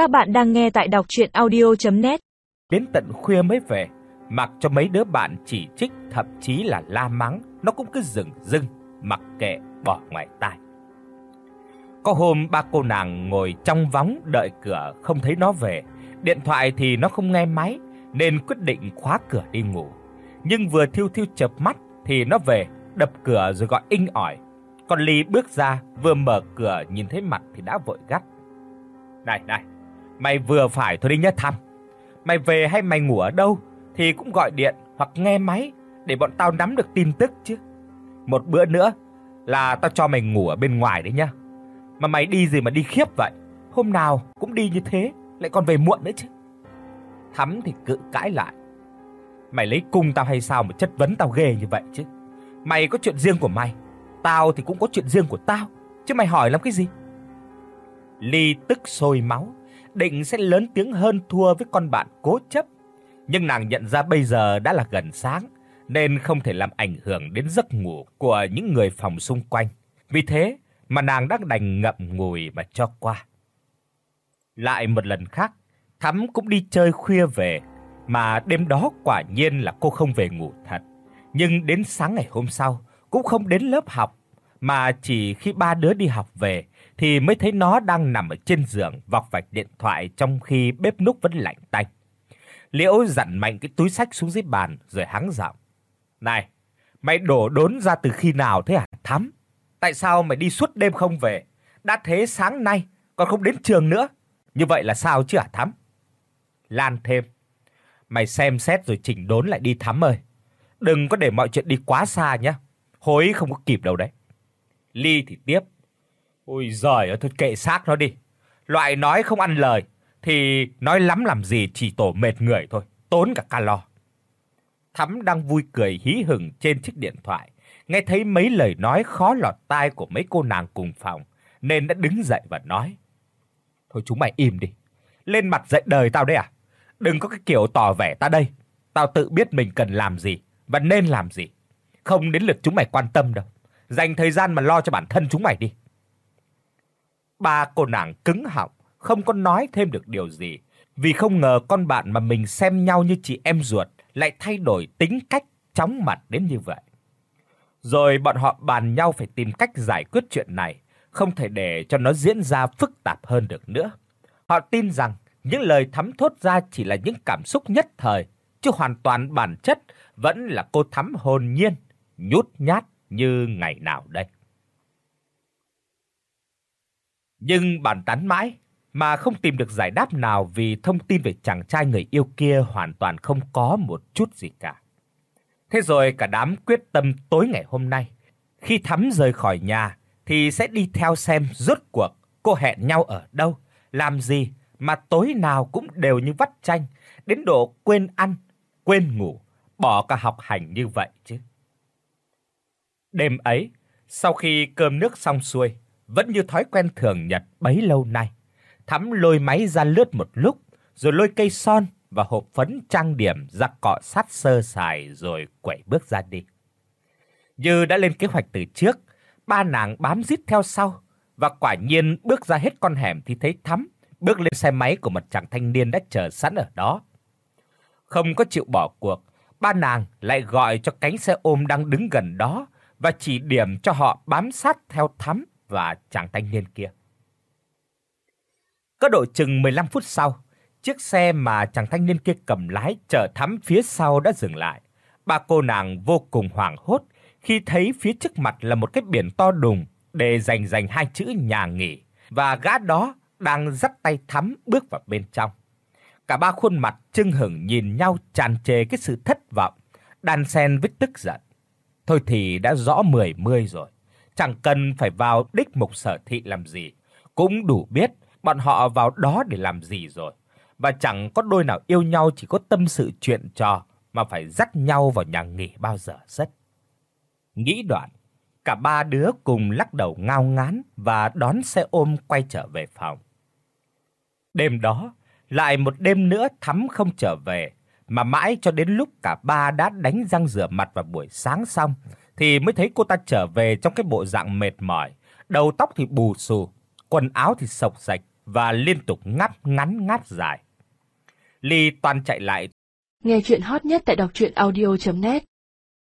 Các bạn đang nghe tại đọc audio net Đến tận khuya mới về, mặc cho mấy đứa bạn chỉ trích thậm chí là la mắng, nó cũng cứ dừng dưng mặc kệ bỏ ngoài tai. Có hôm ba cô nàng ngồi trong vóng đợi cửa không thấy nó về, điện thoại thì nó không nghe máy nên quyết định khóa cửa đi ngủ. Nhưng vừa thiêu thiêu chợp mắt thì nó về, đập cửa rồi gọi inh ỏi. Còn Ly bước ra, vừa mở cửa nhìn thấy mặt thì đã vội gắt. "Này này, mày vừa phải thôi đi Nhất thăm. Mày về hay mày ngủ ở đâu thì cũng gọi điện hoặc nghe máy để bọn tao nắm được tin tức chứ. Một bữa nữa là tao cho mày ngủ ở bên ngoài đấy nhá. Mà mày đi gì mà đi khiếp vậy? Hôm nào cũng đi như thế, lại còn về muộn nữa chứ." Thắm thì cự cãi lại. "Mày lấy cung tao hay sao mà chất vấn tao ghê như vậy chứ? Mày có chuyện riêng của mày, tao thì cũng có chuyện riêng của tao, chứ mày hỏi làm cái gì?" Ly tức sôi máu, định sẽ lớn tiếng hơn thua với con bạn cố chấp, nhưng nàng nhận ra bây giờ đã là gần sáng nên không thể làm ảnh hưởng đến giấc ngủ của những người phòng xung quanh. Vì thế mà nàng đã đành ngậm ngùi mà cho qua. Lại một lần khác, Thắm cũng đi chơi khuya về, mà đêm đó quả nhiên là cô không về ngủ thật. Nhưng đến sáng ngày hôm sau cũng không đến lớp học, mà chỉ khi ba đứa đi học về thì mới thấy nó đang nằm ở trên giường vọc vạch điện thoại trong khi bếp núc vẫn lạnh tanh. Liễu dặn mạnh cái túi sách xuống dưới bàn rồi hắng giọng. "Này, mày đổ đốn ra từ khi nào thế hả Thắm? Tại sao mày đi suốt đêm không về? Đã thế sáng nay còn không đến trường nữa. Như vậy là sao chứ hả Thắm?" Lan thêm. "Mày xem xét rồi chỉnh đốn lại đi Thắm ơi. Đừng có để mọi chuyện đi quá xa nhé. Hối không có kịp đâu đấy." Ly thì tiếp. Ôi giời ơi thôi kệ xác nó đi. Loại nói không ăn lời thì nói lắm làm gì chỉ tổ mệt người thôi, tốn cả calo. Thắm đang vui cười hí hửng trên chiếc điện thoại, nghe thấy mấy lời nói khó lọt tai của mấy cô nàng cùng phòng nên đã đứng dậy và nói: "Thôi chúng mày im đi. Lên mặt dạy đời tao đấy à? Đừng có cái kiểu tỏ vẻ ta đây. Tao tự biết mình cần làm gì và nên làm gì. Không đến lượt chúng mày quan tâm đâu. Dành thời gian mà lo cho bản thân chúng mày đi." Ba cô nàng cứng họng, không có nói thêm được điều gì, vì không ngờ con bạn mà mình xem nhau như chị em ruột lại thay đổi tính cách chóng mặt đến như vậy. Rồi bọn họ bàn nhau phải tìm cách giải quyết chuyện này, không thể để cho nó diễn ra phức tạp hơn được nữa. Họ tin rằng những lời thắm thốt ra chỉ là những cảm xúc nhất thời, chứ hoàn toàn bản chất vẫn là cô thắm hồn nhiên, nhút nhát như ngày nào đây. Nhưng bàn tán mãi mà không tìm được giải đáp nào vì thông tin về chàng trai người yêu kia hoàn toàn không có một chút gì cả. Thế rồi cả đám quyết tâm tối ngày hôm nay, khi Thắm rời khỏi nhà thì sẽ đi theo xem rốt cuộc cô hẹn nhau ở đâu, làm gì mà tối nào cũng đều như vắt chanh, đến độ quên ăn, quên ngủ, bỏ cả học hành như vậy chứ. Đêm ấy, sau khi cơm nước xong xuôi, vẫn như thói quen thường nhật bấy lâu nay. Thắm lôi máy ra lướt một lúc, rồi lôi cây son và hộp phấn trang điểm ra cọ sát sơ sài rồi quẩy bước ra đi. Như đã lên kế hoạch từ trước, ba nàng bám rít theo sau và quả nhiên bước ra hết con hẻm thì thấy Thắm bước lên xe máy của một chàng thanh niên đã chờ sẵn ở đó. Không có chịu bỏ cuộc, ba nàng lại gọi cho cánh xe ôm đang đứng gần đó và chỉ điểm cho họ bám sát theo Thắm và chàng thanh niên kia. Có độ chừng 15 phút sau, chiếc xe mà chàng thanh niên kia cầm lái chở thắm phía sau đã dừng lại. Ba cô nàng vô cùng hoảng hốt khi thấy phía trước mặt là một cái biển to đùng để dành dành hai chữ nhà nghỉ và gã đó đang dắt tay thắm bước vào bên trong. Cả ba khuôn mặt trưng hửng nhìn nhau tràn trề cái sự thất vọng, đan xen với tức giận. Thôi thì đã rõ mười mươi rồi chẳng cần phải vào đích mục sở thị làm gì, cũng đủ biết bọn họ vào đó để làm gì rồi. Và chẳng có đôi nào yêu nhau chỉ có tâm sự chuyện trò mà phải dắt nhau vào nhà nghỉ bao giờ rất. Nghĩ đoạn, cả ba đứa cùng lắc đầu ngao ngán và đón xe ôm quay trở về phòng. Đêm đó, lại một đêm nữa thắm không trở về, mà mãi cho đến lúc cả ba đã đánh răng rửa mặt vào buổi sáng xong thì mới thấy cô ta trở về trong cái bộ dạng mệt mỏi, đầu tóc thì bù xù, quần áo thì sộc sạch và liên tục ngáp ngắn ngáp dài. Ly toàn chạy lại. Nghe truyện hot nhất tại doctruyenaudio.net